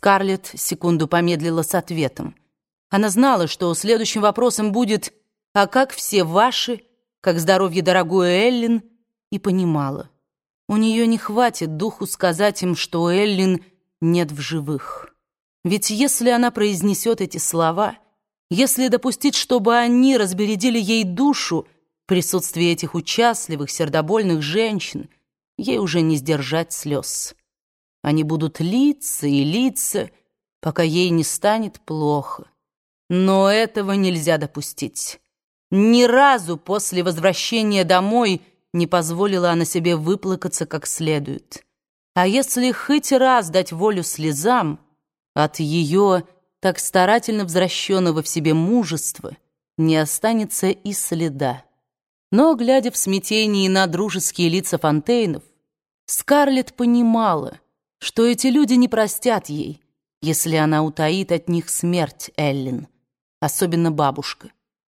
Скарлетт секунду помедлила с ответом. Она знала, что следующим вопросом будет «А как все ваши? Как здоровье дорогой Эллин?» и понимала. У нее не хватит духу сказать им, что Эллин нет в живых. Ведь если она произнесет эти слова, если допустить, чтобы они разбередили ей душу в присутствии этих участливых, сердобольных женщин, ей уже не сдержать слез. Они будут литься и литься, пока ей не станет плохо. Но этого нельзя допустить. Ни разу после возвращения домой не позволила она себе выплакаться как следует. А если хоть раз дать волю слезам, от ее так старательно возвращенного в себе мужества не останется и следа. Но, глядя в смятении на дружеские лица Фонтейнов, Скарлетт понимала — что эти люди не простят ей, если она утаит от них смерть Эллин, особенно бабушка,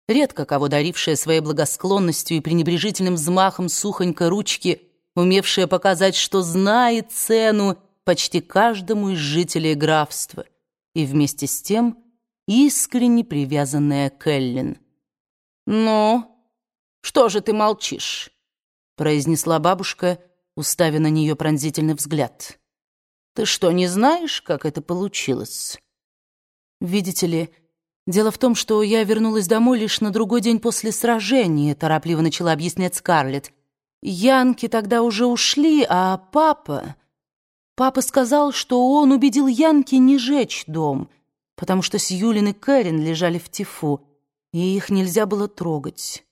редко кого дарившая своей благосклонностью и пренебрежительным взмахом сухонькой ручки, умевшая показать, что знает цену почти каждому из жителей графства, и вместе с тем искренне привязанная к Эллин. «Ну, что же ты молчишь?» произнесла бабушка, уставив на нее пронзительный взгляд. Ты что, не знаешь, как это получилось? Видите ли, дело в том, что я вернулась домой лишь на другой день после сражения, торопливо начала объяснять Скарлетт. Янки тогда уже ушли, а папа... Папа сказал, что он убедил Янки не жечь дом, потому что Сьюлин и Кэрин лежали в тифу, и их нельзя было трогать.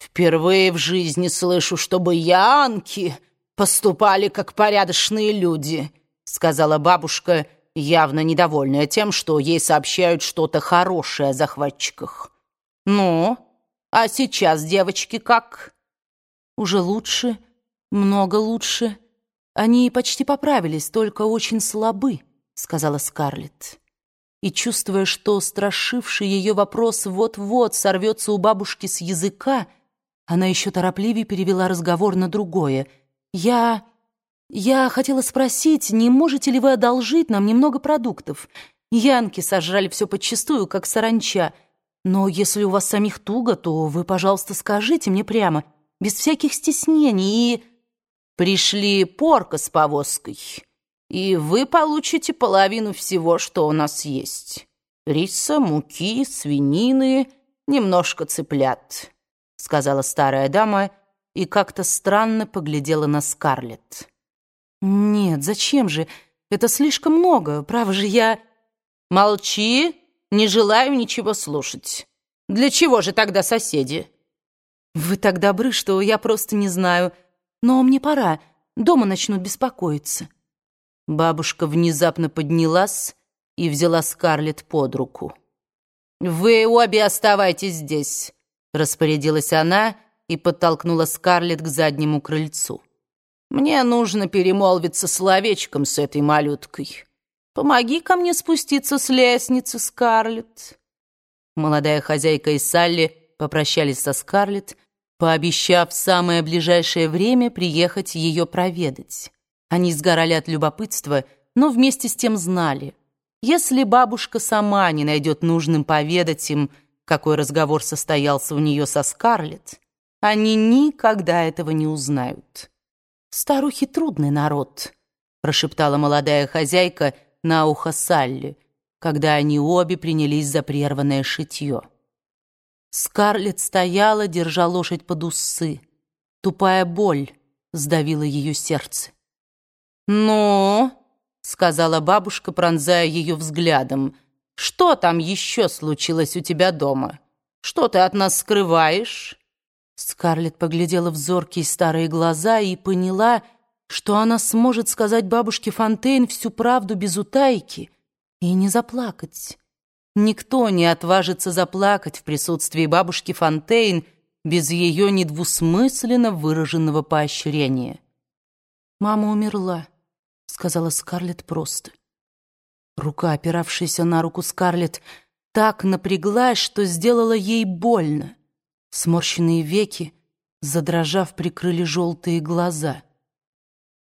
«Впервые в жизни слышу, чтобы Янки поступали как порядочные люди», сказала бабушка, явно недовольная тем, что ей сообщают что-то хорошее о захватчиках. «Ну, а сейчас девочки как?» «Уже лучше, много лучше. Они почти поправились, только очень слабы», — сказала Скарлетт. И, чувствуя, что страшивший ее вопрос вот-вот сорвется у бабушки с языка, она еще торопливее перевела разговор на другое. «Я...» «Я хотела спросить, не можете ли вы одолжить нам немного продуктов? Янки сожрали все подчистую, как саранча. Но если у вас самих туго, то вы, пожалуйста, скажите мне прямо, без всяких стеснений и...» «Пришли порка с повозкой, и вы получите половину всего, что у нас есть. Риса, муки, свинины, немножко цыплят», — сказала старая дама и как-то странно поглядела на Скарлетт. «Нет, зачем же? Это слишком много. Право же я...» «Молчи, не желаю ничего слушать. Для чего же тогда соседи?» «Вы так добры, что я просто не знаю. Но мне пора. Дома начнут беспокоиться». Бабушка внезапно поднялась и взяла Скарлетт под руку. «Вы обе оставайтесь здесь», — распорядилась она и подтолкнула Скарлетт к заднему крыльцу. Мне нужно перемолвиться словечком с этой малюткой. помоги ко мне спуститься с лестницы, Скарлетт». Молодая хозяйка и Салли попрощались со Скарлетт, пообещав в самое ближайшее время приехать ее проведать. Они сгорали от любопытства, но вместе с тем знали, если бабушка сама не найдет нужным поведать им, какой разговор состоялся у нее со Скарлетт, они никогда этого не узнают. «Старухи трудный народ», — прошептала молодая хозяйка на ухо Салли, когда они обе принялись за прерванное шитье. Скарлетт стояла, держа лошадь под усы. Тупая боль сдавила ее сердце. «Ну?» — сказала бабушка, пронзая ее взглядом. «Что там еще случилось у тебя дома? Что ты от нас скрываешь?» Скарлетт поглядела в зоркие старые глаза и поняла, что она сможет сказать бабушке Фонтейн всю правду без утайки и не заплакать. Никто не отважится заплакать в присутствии бабушки Фонтейн без ее недвусмысленно выраженного поощрения. «Мама умерла», — сказала Скарлетт просто. Рука, опиравшаяся на руку Скарлетт, так напряглась, что сделала ей больно. Сморщенные веки, задрожав, прикрыли желтые глаза —